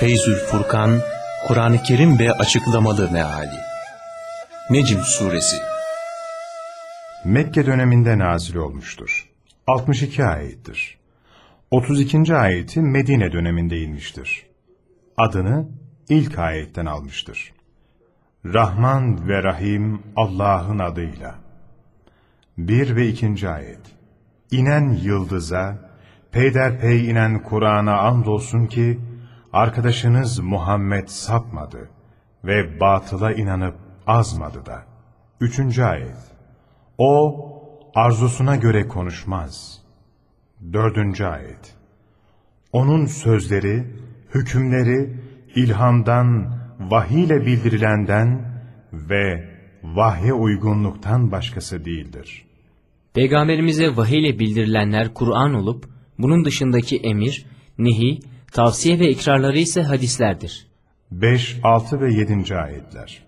Feyzül Furkan, Kur'an-ı Kerim ve açıklamalı meali. Necm Suresi Mekke döneminde nazil olmuştur. 62 ayettir. 32. ayeti Medine döneminde inmiştir. Adını ilk ayetten almıştır. Rahman ve Rahim Allah'ın adıyla. 1 ve 2. ayet. İnen yıldıza, peyderpey inen Kur'an'a andolsun ki, arkadaşınız Muhammed sapmadı ve batıla inanıp azmadı da. 3. ayet. O, arzusuna göre konuşmaz. 4. ayet. Onun sözleri, hükümleri, ilhamdan, vahiy ile bildirilenden ve vahye uygunluktan başkası değildir. Peygamberimize vahiy ile bildirilenler Kur'an olup, bunun dışındaki emir, nehi, tavsiye ve ikrarları ise hadislerdir. 5, 6 ve 7. ayetler.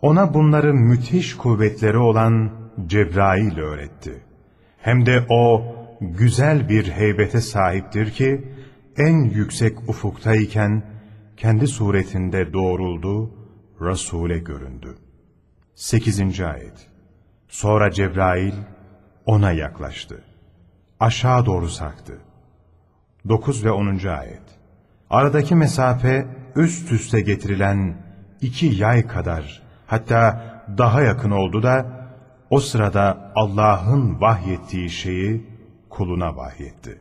Ona bunları müthiş kuvvetleri olan Cebrail öğretti. Hem de o güzel bir heybete sahiptir ki, en yüksek ufuktayken kendi suretinde doğruldu, Resul'e göründü. 8. ayet. Sonra Cebrail ona yaklaştı. Aşağı doğru sarktı. 9 ve 10. ayet. Aradaki mesafe üst üste getirilen iki yay kadar hatta daha yakın oldu da o sırada Allah'ın vahyettiği şeyi kuluna vahyetti.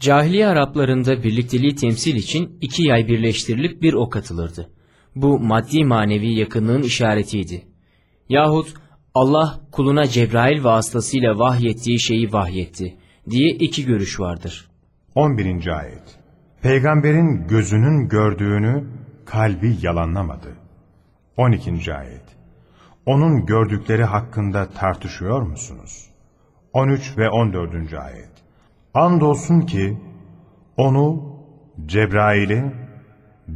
Cahiliye Araplarında birlikteliği temsil için iki yay birleştirilip bir ok atılırdı. Bu maddi manevi yakınlığın işaretiydi. Yahut Allah kuluna Cebrail vasıtasıyla vahyettiği şeyi vahyetti diye iki görüş vardır. 11. ayet. Peygamberin gözünün gördüğünü kalbi yalanlamadı. 12. ayet. Onun gördükleri hakkında tartışıyor musunuz? 13 ve 14. ayet. Andolsun ki onu Cebrail'i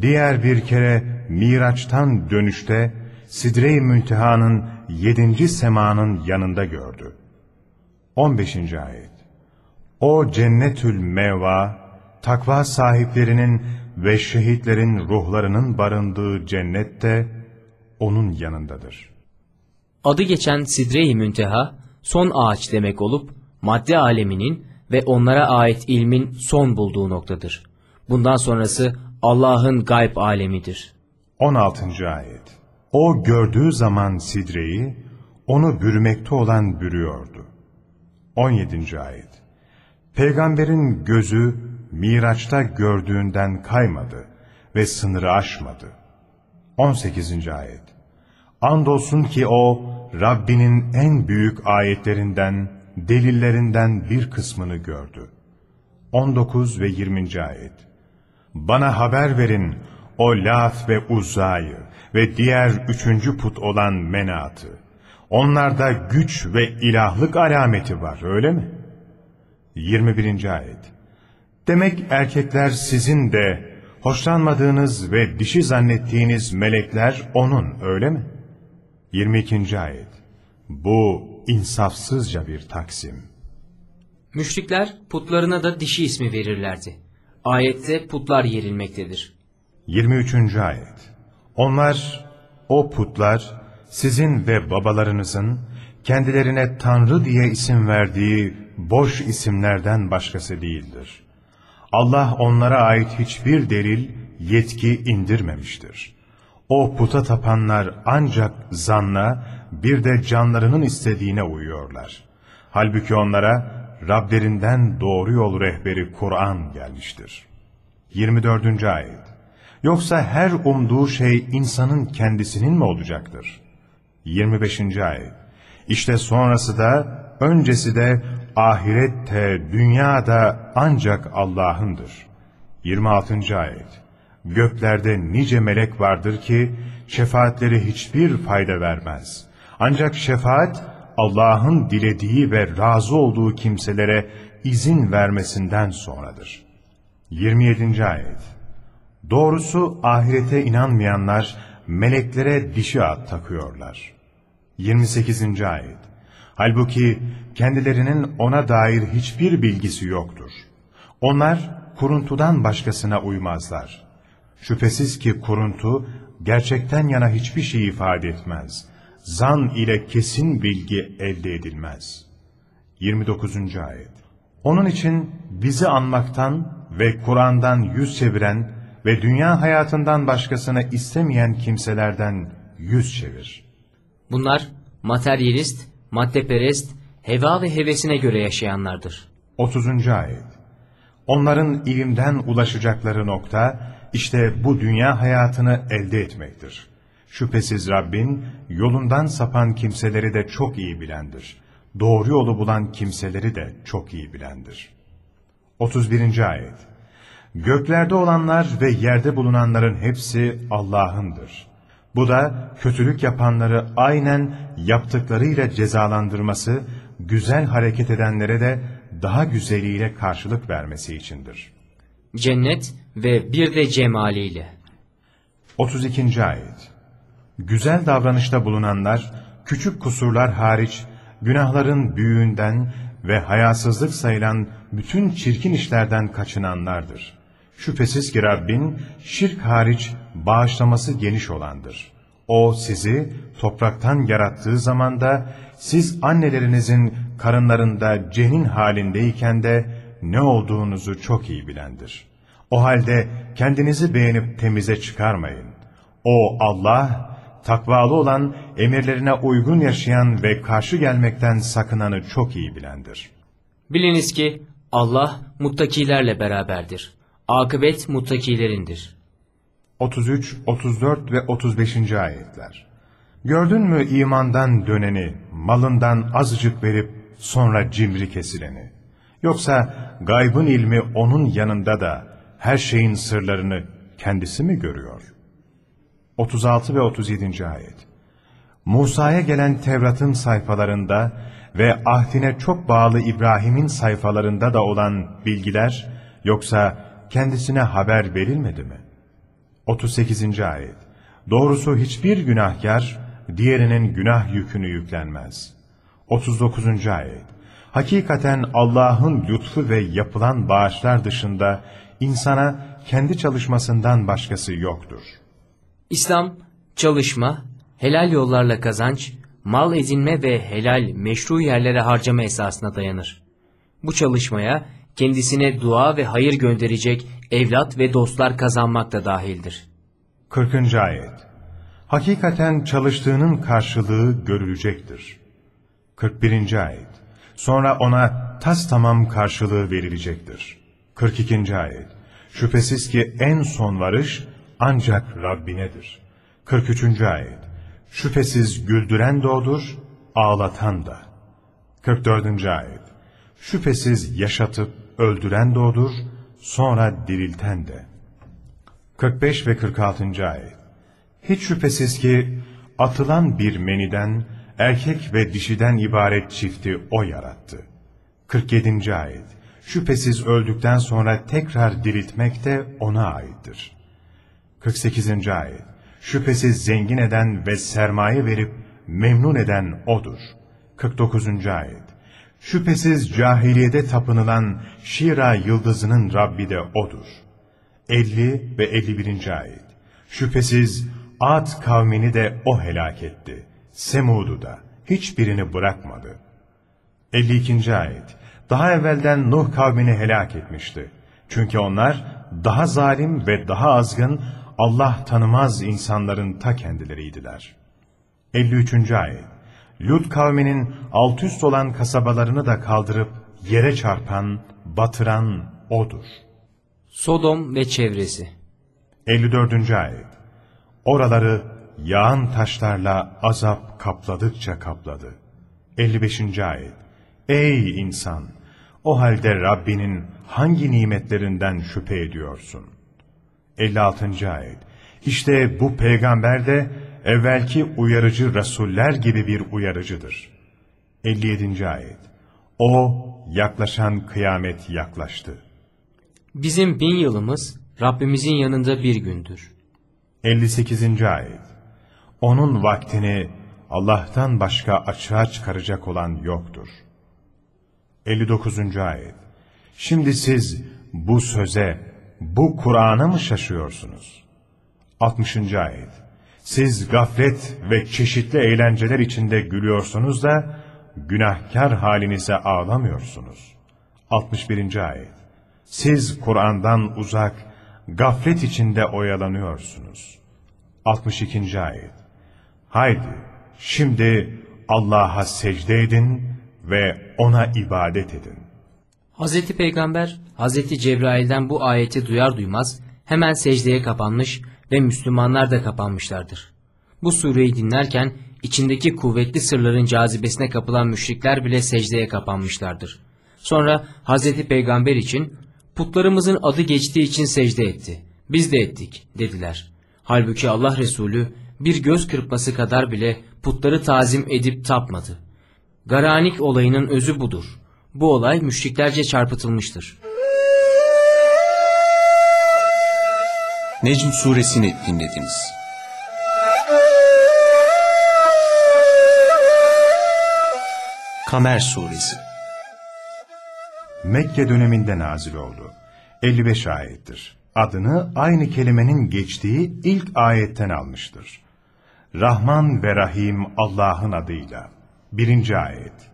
diğer bir kere Miraç'tan dönüşte Sidre-i Münteha'nın yedinci semanın yanında gördü. 15. ayet. O cennetül meva, takva sahiplerinin ve şehitlerin ruhlarının barındığı cennette onun yanındadır. Adı geçen Sidre-i Münteha, son ağaç demek olup, madde aleminin ve onlara ait ilmin son bulduğu noktadır. Bundan sonrası Allah'ın gayb alemidir. 16. ayet. O gördüğü zaman sidreyi, onu bürümekte olan bürüyordu. 17. ayet. Peygamberin gözü Miraç'ta gördüğünden kaymadı ve sınırı aşmadı. 18. ayet. Andolsun ki o, Rabbinin en büyük ayetlerinden, delillerinden bir kısmını gördü. 19 ve 20. ayet. Bana haber verin o Lat ve Uzza'yı ve diğer üçüncü put olan Menat'ı. Onlarda güç ve ilahlık alameti var öyle mi? 21. ayet. Demek erkekler sizin de hoşlanmadığınız ve dişi zannettiğiniz melekler onun öyle mi? 22. ayet. Bu insafsızca bir taksim. Müşrikler putlarına da dişi ismi verirlerdi. Ayette putlar yerilmektedir. 23. ayet. Onlar, o putlar, sizin ve babalarınızın kendilerine Tanrı diye isim verdiği boş isimlerden başkası değildir. Allah onlara ait hiçbir delil, yetki indirmemiştir. O puta tapanlar ancak zanna, bir de canlarının istediğine uyuyorlar. Halbuki onlara Rablerinden doğru yol rehberi Kur'an gelmiştir. 24. ayet Yoksa her umduğu şey insanın kendisinin mi olacaktır? 25. ayet İşte sonrası da, öncesi de, ahirette, dünyada ancak Allah'ındır. 26. ayet Göklerde nice melek vardır ki, şefaatleri hiçbir fayda vermez. Ancak şefaat, Allah'ın dilediği ve razı olduğu kimselere izin vermesinden sonradır. 27. ayet Doğrusu ahirete inanmayanlar meleklere dişi at takıyorlar. 28. ayet Halbuki kendilerinin ona dair hiçbir bilgisi yoktur. Onlar kuruntudan başkasına uymazlar. Şüphesiz ki kuruntu gerçekten yana hiçbir şey ifade etmez. Zan ile kesin bilgi elde edilmez. 29. Ayet Onun için bizi anmaktan ve Kur'an'dan yüz çeviren ve dünya hayatından başkasını istemeyen kimselerden yüz çevir. Bunlar materyalist, maddeperest, heva ve hevesine göre yaşayanlardır. 30. Ayet Onların ilimden ulaşacakları nokta, işte bu dünya hayatını elde etmektir. Şüphesiz Rabbin, yolundan sapan kimseleri de çok iyi bilendir. Doğru yolu bulan kimseleri de çok iyi bilendir. 31. Ayet Göklerde olanlar ve yerde bulunanların hepsi Allah'ındır. Bu da kötülük yapanları aynen yaptıklarıyla cezalandırması, güzel hareket edenlere de daha güzeliyle karşılık vermesi içindir. Cennet ve bir de cemaliyle. 32. Ayet Güzel davranışta bulunanlar, küçük kusurlar hariç, günahların büyüğünden ve hayasızlık sayılan bütün çirkin işlerden kaçınanlardır. Şüphesiz ki Rabbin, şirk hariç bağışlaması geniş olandır. O sizi topraktan yarattığı zamanda, siz annelerinizin karınlarında cenin halindeyken de ne olduğunuzu çok iyi bilendir. O halde kendinizi beğenip temize çıkarmayın. O Allah, takvalı olan, emirlerine uygun yaşayan ve karşı gelmekten sakınanı çok iyi bilendir. Biliniz ki Allah muttakilerle beraberdir. Akıbet muttakilerindir. 33, 34 ve 35. ayetler. Gördün mü imandan döneni, malından azıcık verip sonra cimri kesileni? Yoksa gaybın ilmi onun yanında da her şeyin sırlarını kendisi mi görüyor? 36 ve 37. ayet. Musa'ya gelen Tevrat'ın sayfalarında ve ahdine çok bağlı İbrahim'in sayfalarında da olan bilgiler, yoksa kendisine haber verilmedi mi? 38. ayet. Doğrusu hiçbir günahkar, diğerinin günah yükünü yüklenmez. 39. ayet. Hakikaten Allah'ın lütfu ve yapılan bağışlar dışında insana kendi çalışmasından başkası yoktur. İslam, çalışma, helal yollarla kazanç, mal edinme ve helal meşru yerlere harcama esasına dayanır. Bu çalışmaya kendisine dua ve hayır gönderecek evlat ve dostlar kazanmak da dahildir. 40. ayet. Hakikaten çalıştığının karşılığı görülecektir. 41. ayet. Sonra ona tas tamam karşılığı verilecektir. 42. ayet. Şüphesiz ki en son varış ancak Rabbinedir. 43. ayet. Şüphesiz güldüren de odur, ağlatan da. 44. ayet. Şüphesiz yaşatıp öldüren de odur, sonra dirilten de. 45 ve 46. ayet. Hiç şüphesiz ki atılan bir meniden erkek ve dişiden ibaret çifti o yarattı. 47. ayet. Şüphesiz öldükten sonra tekrar diriltmek de ona aittir. 48. ayet. Şüphesiz zengin eden ve sermaye verip memnun eden O'dur. 49. ayet. Şüphesiz cahiliyede tapınılan Şira yıldızının Rabbi de O'dur. 50 ve 51. ayet. Şüphesiz Ad kavmini de O helak etti. Semud'u da hiçbirini bırakmadı. 52. ayet. Daha evvelden Nuh kavmini helak etmişti. Çünkü onlar daha zalim ve daha azgın Allah tanımaz insanların ta kendileriydiler. 53. ayet. Lut kavminin alt üst olan kasabalarını da kaldırıp yere çarpan, batıran O'dur. Sodom ve çevresi 54. ayet. Oraları yağan taşlarla azap kapladıkça kapladı. 55. ayet. Ey insan! O halde Rabbinin hangi nimetlerinden şüphe ediyorsun? 56. ayet. İşte bu peygamber de evvelki uyarıcı rasuller gibi bir uyarıcıdır. 57. ayet. O yaklaşan kıyamet yaklaştı. Bizim bin yılımız Rabbimizin yanında bir gündür. 58. ayet. Onun vaktini Allah'tan başka açığa çıkaracak olan yoktur. 59. ayet. Şimdi siz bu söze, bu Kur'an'a mı şaşıyorsunuz? 60. ayet. Siz gaflet ve çeşitli eğlenceler içinde gülüyorsunuz da günahkar halinize ağlamıyorsunuz. 61. ayet. Siz Kur'an'dan uzak, gaflet içinde oyalanıyorsunuz. 62. ayet. Haydi şimdi Allah'a secde edin ve O'na ibadet edin. Hazreti Peygamber Hazreti Cebrail'den bu ayeti duyar duymaz hemen secdeye kapanmış ve Müslümanlar da kapanmışlardır. Bu sureyi dinlerken içindeki kuvvetli sırların cazibesine kapılan müşrikler bile secdeye kapanmışlardır. Sonra Hazreti Peygamber için putlarımızın adı geçtiği için secde etti. Biz de ettik dediler. Halbuki Allah Resulü bir göz kırpması kadar bile putları tazim edip tapmadı. Garanik olayının özü budur. Bu olay müşriklerce çarpıtılmıştır. Necm suresini dinlediniz. Kamer suresi Mekke döneminde nazil oldu. 55 ayettir. Adını aynı kelimenin geçtiği ilk ayetten almıştır. Rahman ve Rahim Allah'ın adıyla. Birinci ayet.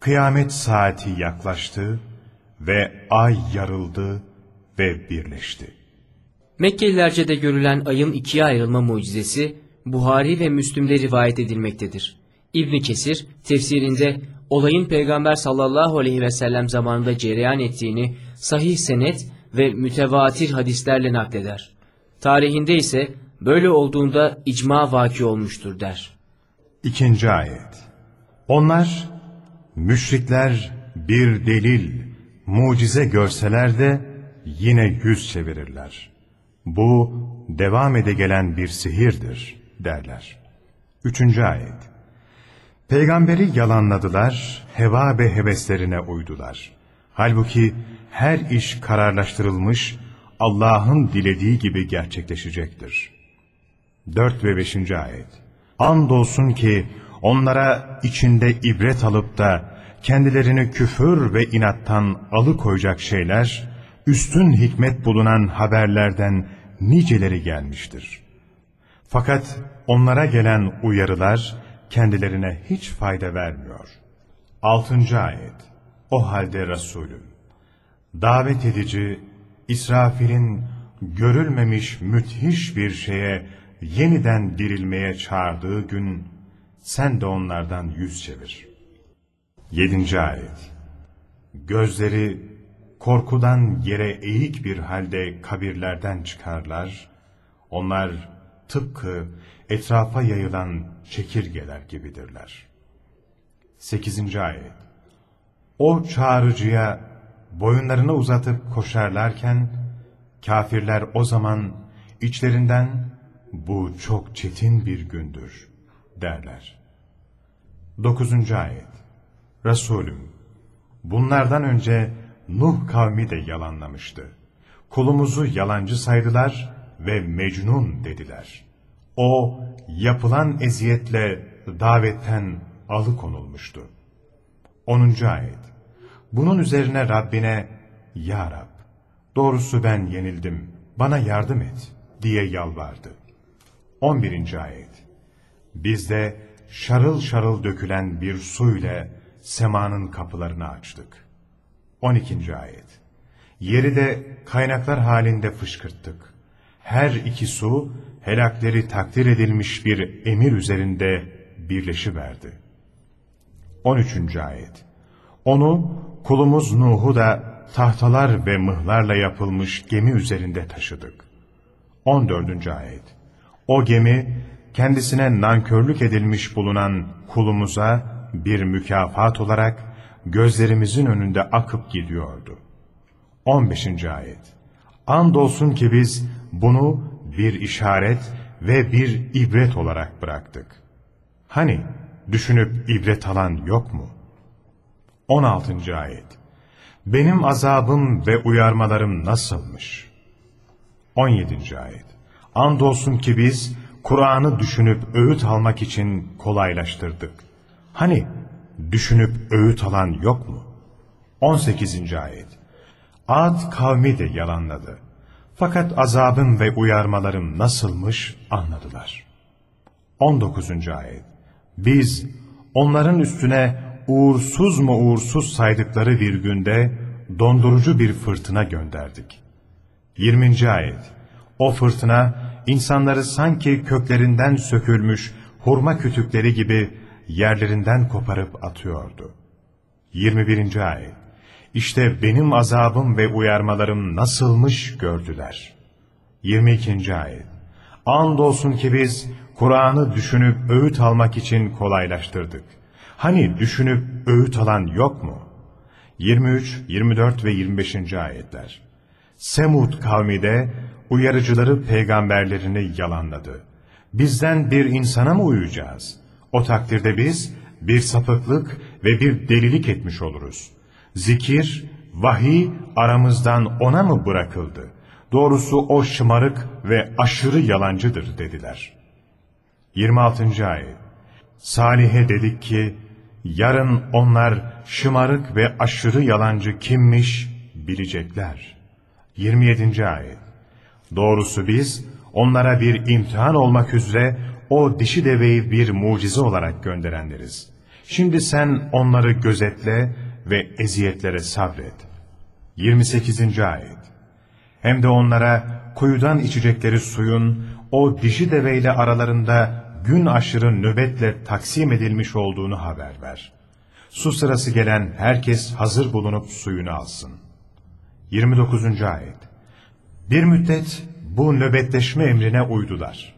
Kıyamet saati yaklaştı ve ay yarıldı ve birleşti. Mekkelilerce de görülen ayın ikiye ayrılma mucizesi Buhari ve Müslim'de rivayet edilmektedir. İbn Kesir tefsirinde olayın Peygamber sallallahu aleyhi ve sellem zamanında cereyan ettiğini sahih senet ve mütevatir hadislerle nakleder. Tarihinde ise böyle olduğunda icma vaki olmuştur der. İkinci ayet. Onlar, müşrikler bir delil, mucize görseler de yine yüz çevirirler. Bu devam ede gelen bir sihirdir derler. Üçüncü ayet. Peygamberi yalanladılar, heva ve heveslerine uydular. Halbuki her iş kararlaştırılmış, Allah'ın dilediği gibi gerçekleşecektir. 4 ve 5. ayet. Andolsun ki onlara içinde ibret alıp da kendilerini küfür ve inattan alıkoyacak şeyler, üstün hikmet bulunan haberlerden niceleri gelmiştir. Fakat onlara gelen uyarılar kendilerine hiç fayda vermiyor. 6. ayet. O halde Resulüm, davet edici İsrafil'in görülmemiş müthiş bir şeye yeniden dirilmeye çağırdığı gün sen de onlardan yüz çevir. 7. ayet. Gözleri korkudan yere eğik bir halde kabirlerden çıkarlar. Onlar tıpkı etrafa yayılan çekirgeler gibidirler. 8. ayet. O çağrıcıya boyunlarını uzatıp koşarlarken kafirler o zaman içlerinden bu çok çetin bir gündür derler. 9. ayet. Resulüm bunlardan önce Nuh kavmi de yalanlamıştı. Kulumuzu yalancı saydılar ve mecnun dediler. O yapılan eziyetle davetten alıkonulmuştu. 10. ayet. Bunun üzerine Rabbine Ya Rab doğrusu ben yenildim bana yardım et diye yalvardı. 11. ayet. Biz de şarıl şarıl dökülen bir su ile semanın kapılarını açtık. 12. ayet. Yeri de kaynaklar halinde fışkırttık. Her iki su helakleri takdir edilmiş bir emir üzerinde birleşiverdi. 13. ayet. Onu kulumuz Nuh'u da tahtalar ve mıhlarla yapılmış gemi üzerinde taşıdık. 14. ayet. O gemi kendisine nankörlük edilmiş bulunan kulumuza bir mükafat olarak gözlerimizin önünde akıp gidiyordu. 15. ayet. Andolsun ki biz bunu bir işaret ve bir ibret olarak bıraktık. Hani düşünüp ibret alan yok mu? 16. ayet. Benim azabım ve uyarmalarım nasılmış? 17. ayet. Andolsun ki biz Kur'an'ı düşünüp öğüt almak için kolaylaştırdık. Hani düşünüp öğüt alan yok mu? 18. ayet. Ad kavmi de yalanladı. Fakat azabım ve uyarmalarım nasılmış anladılar. 19. Ayet Biz onların üstüne uğursuz mu uğursuz saydıkları bir günde dondurucu bir fırtına gönderdik. 20. Ayet O fırtına insanları sanki köklerinden sökülmüş hurma kütükleri gibi yerlerinden koparıp atıyordu. 21. Ayet İşte benim azabım ve uyarmalarım nasılmış gördüler. 22. Ayet Andolsun ki biz Kur'an'ı düşünüp öğüt almak için kolaylaştırdık. Hani düşünüp öğüt alan yok mu? 23, 24 ve 25. ayetler. Semud kavmi de uyarıcıları peygamberlerini yalanladı. Bizden bir insana mı uyacağız? O takdirde biz bir sapıklık ve bir delilik etmiş oluruz. Zikir, vahiy aramızdan ona mı bırakıldı? Doğrusu o şımarık ve aşırı yalancıdır dediler. 26. ayet Salih'e dedik ki, yarın onlar şımarık ve aşırı yalancı kimmiş bilecekler. 27. ayet Doğrusu biz onlara bir imtihan olmak üzere o dişi deveyi bir mucize olarak gönderenleriz. Şimdi sen onları gözetle ve eziyetlere sabret. 28. ayet Hem de onlara kuyudan içecekleri suyun o dişi deveyle aralarında gün aşırı nöbetle taksim edilmiş olduğunu haber ver. Su sırası gelen herkes hazır bulunup suyunu alsın. 29. ayet Bir müddet bu nöbetleşme emrine uydular.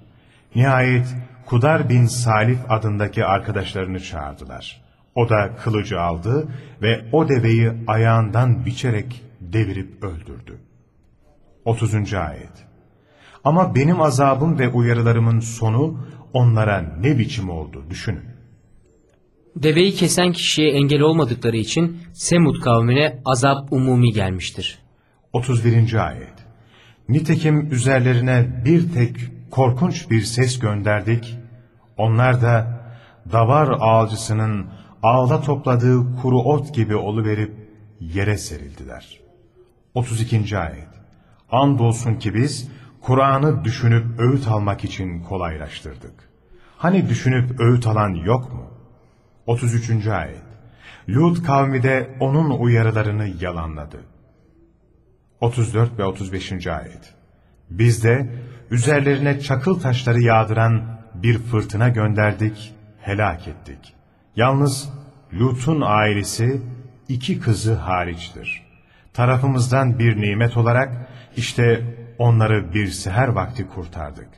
Nihayet Kudar bin Salif adındaki arkadaşlarını çağırdılar. O da kılıcı aldı ve o deveyi ayağından biçerek devirip öldürdü. 30. ayet Ama benim azabım ve uyarılarımın sonu onlara ne biçim oldu düşünün. Deveyi kesen kişiye engel olmadıkları için Semud kavmine azap umumi gelmiştir. 31. ayet Nitekim üzerlerine bir tek korkunç bir ses gönderdik. Onlar da davar ağacısının ağla topladığı kuru ot gibi oluverip yere serildiler. 32. ayet Andolsun ki biz Kur'an'ı düşünüp öğüt almak için kolaylaştırdık. Hani düşünüp öğüt alan yok mu? 33. ayet Lut kavmi de onun uyarılarını yalanladı. 34 ve 35. ayet Biz de üzerlerine çakıl taşları yağdıran bir fırtına gönderdik, helak ettik. Yalnız Lut'un ailesi iki kızı hariçtir. Tarafımızdan bir nimet olarak işte onları bir seher vakti kurtardık.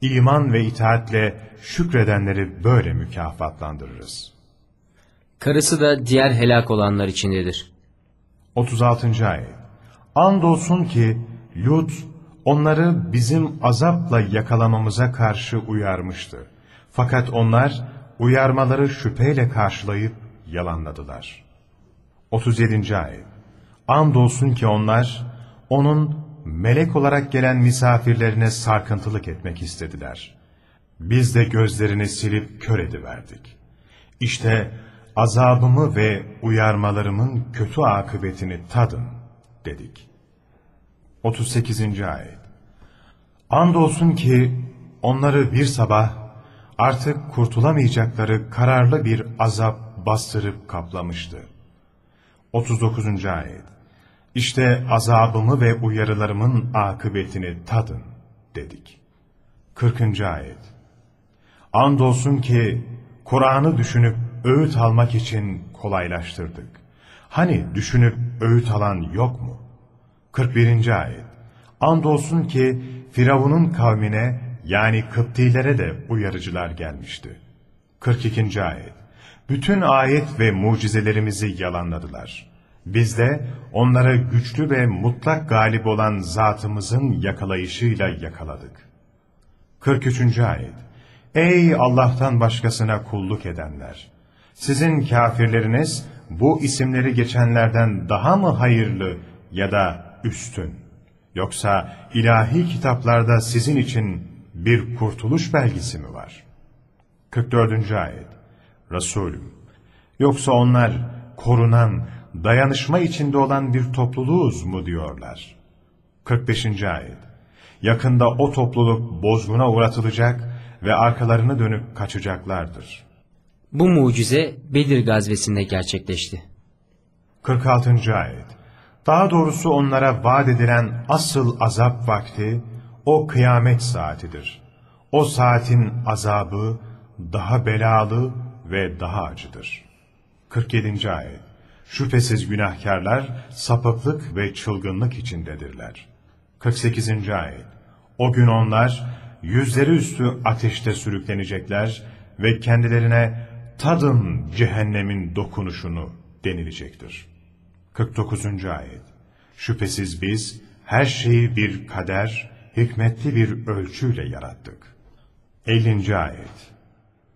İman ve itaatle şükredenleri böyle mükafatlandırırız. Karısı da diğer helak olanlar içindedir. 36. ayet Andolsun ki Lut onları bizim azapla yakalamamıza karşı uyarmıştı. Fakat onlar uyarmaları şüpheyle karşılayıp yalanladılar. 37. ayet Andolsun ki onlar onun melek olarak gelen misafirlerine sarkıntılık etmek istediler. Biz de gözlerini silip kör ediverdik. İşte azabımı ve uyarmalarımın kötü akıbetini tadın dedik. 38. ayet Andolsun ki onları bir sabah artık kurtulamayacakları kararlı bir azap bastırıp kaplamıştı. 39. ayet İşte azabımı ve uyarılarımın akıbetini tadın dedik. 40. ayet Andolsun ki Kur'an'ı düşünüp öğüt almak için kolaylaştırdık. Hani düşünüp öğüt alan yok mu? 41. ayet Andolsun ki Firavun'un kavmine yani Kıptilere de uyarıcılar gelmişti. 42. ayet Bütün ayet ve mucizelerimizi yalanladılar. Biz de onlara güçlü ve mutlak galip olan zatımızın yakalayışıyla yakaladık. 43. ayet Ey Allah'tan başkasına kulluk edenler! Sizin kafirleriniz bu isimleri geçenlerden daha mı hayırlı ya da üstün? Yoksa ilahi kitaplarda sizin için bir kurtuluş belgesi mi var? 44. ayet Resulüm Yoksa onlar korunan, dayanışma içinde olan bir topluluğuz mu diyorlar? 45. Ayet Yakında o topluluk bozguna uğratılacak ve arkalarını dönüp kaçacaklardır. Bu mucize Bedir gazvesinde gerçekleşti. 46. Ayet Daha doğrusu onlara vaat edilen asıl azap vakti o kıyamet saatidir. O saatin azabı daha belalı ve daha acıdır. 47. Ayet Şüphesiz günahkarlar sapıklık ve çılgınlık içindedirler. 48. Ayet O gün onlar yüzleri üstü ateşte sürüklenecekler ve kendilerine tadın cehennemin dokunuşunu denilecektir. 49. Ayet Şüphesiz biz her şeyi bir kader, hikmetli bir ölçüyle yarattık. 50. Ayet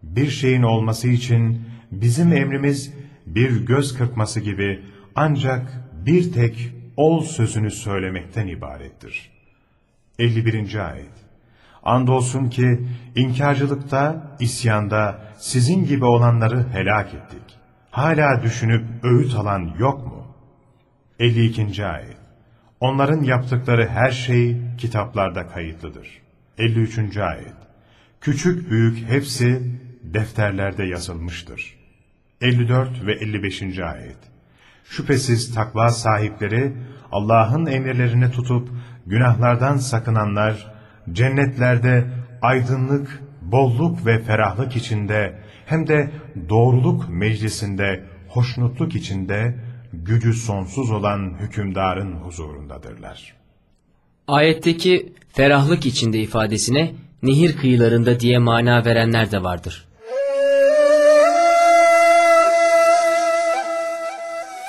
Bir şeyin olması için bizim emrimiz bir göz kırpması gibi ancak bir tek ol sözünü söylemekten ibarettir. 51. Ayet Andolsun ki inkarcılıkta, isyanda sizin gibi olanları helak ettik. Hala düşünüp öğüt alan yok mu? 52. Ayet Onların yaptıkları her şey kitaplarda kayıtlıdır. 53. Ayet Küçük büyük hepsi defterlerde yazılmıştır. 54 ve 55. Ayet Şüphesiz takva sahipleri Allah'ın emirlerini tutup günahlardan sakınanlar cennetlerde aydınlık, bolluk ve ferahlık içinde hem de doğruluk meclisinde hoşnutluk içinde gücü sonsuz olan hükümdarın huzurundadırlar. Ayetteki ferahlık içinde ifadesine nehir kıyılarında diye mana verenler de vardır.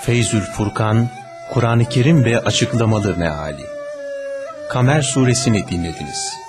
Feyzül Furkan, Kur'an-ı Kerim ve açıklamalı meali. Kamer suresini dinlediniz.